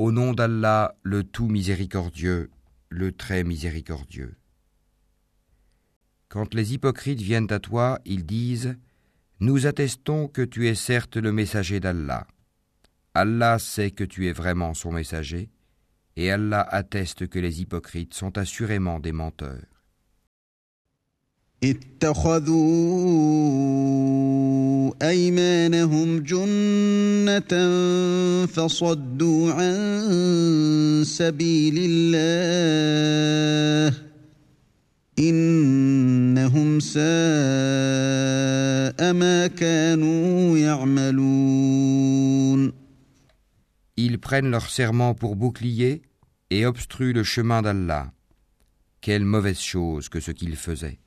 Au nom d'Allah, le tout miséricordieux, le très miséricordieux. Quand les hypocrites viennent à toi, ils disent Nous attestons que tu es certes le messager d'Allah. Allah sait que tu es vraiment son messager, et Allah atteste que les hypocrites sont assurément des menteurs. اتخذوا ايمانهم جنه فصدوا عن سبيل الله انهم ساء ما كانوا يعملون Ils prennent leur serment pour bouclier et obstruent le chemin d'Allah. Quelle mauvaise chose que ce qu'ils faisaient.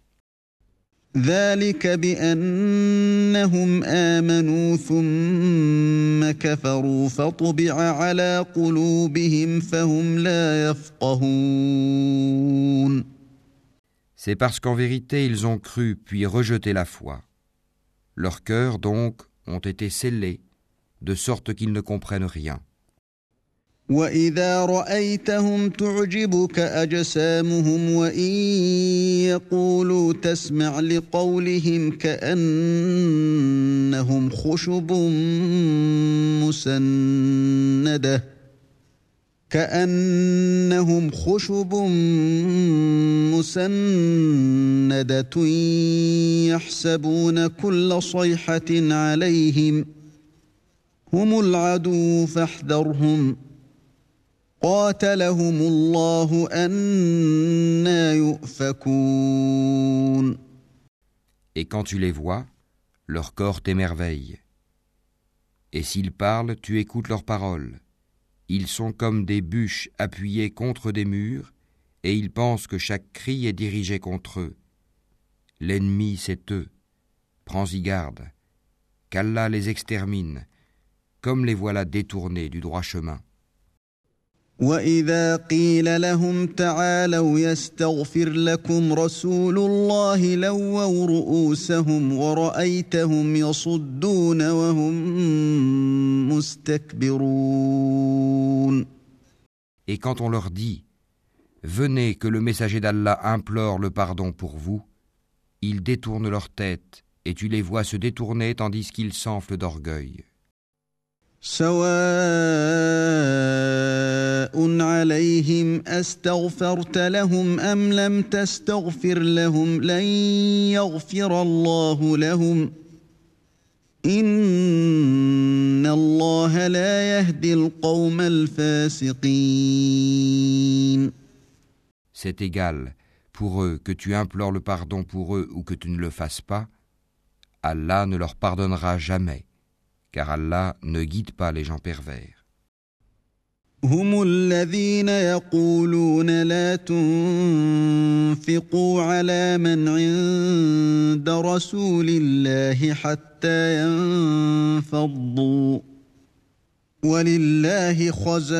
ذلك بانهم امنوا ثم كفروا فطبع على قلوبهم فهم لا يفقهون C'est parce qu'en vérité ils ont cru puis rejeté la foi. Leurs cœurs donc ont été scellés, de sorte qu'ils ne comprennent rien. وَإِذَا رَأَيْتَهُمْ تُعْجِبُكَ أَجْسَامُهُمْ وَإِنْ يَقُولُوا تَسْمَعْ لِقَوْلِهِمْ كَأَنَّهُمْ خُشُبٌ مُسَنَّدَةٌ كأنهم خشب مسندة يحسبون كل صيحة عليهم هم العدو فاحذرهم ۖ Et quand tu les vois, leur corps t'émerveille. Et s'ils parlent, tu écoutes leurs paroles. Ils sont comme des bûches appuyées contre des murs, et ils pensent que chaque cri est dirigé contre eux. L'ennemi, c'est eux. Prends-y garde. Qu'Allah les extermine, comme les voilà détournés du droit chemin. واذا قيل لهم تعالوا يستغفر لكم رسول الله لووا رؤوسهم ورايتهم يصدون وهم مستكبرون Et quand on leur dit Venez que le messager d'Allah implore le pardon pour vous, ils détournent leur tête et tu les vois se détourner tandis qu'ils s'enflent d'orgueil. سواء عليهم استغفرت لهم ام لم تستغفر لهم لن يغفر الله لهم ان الله لا يهدي القوم الفاسقين C'est égal pour eux que tu implores le pardon pour eux ou que tu ne le fasses pas, Allah ne leur pardonnera jamais, car Allah ne guide pas les gens pervers. هم الذين يقولون لا تنفقوا على من عند رسول الله حتى ينفضوا. ولله خزائن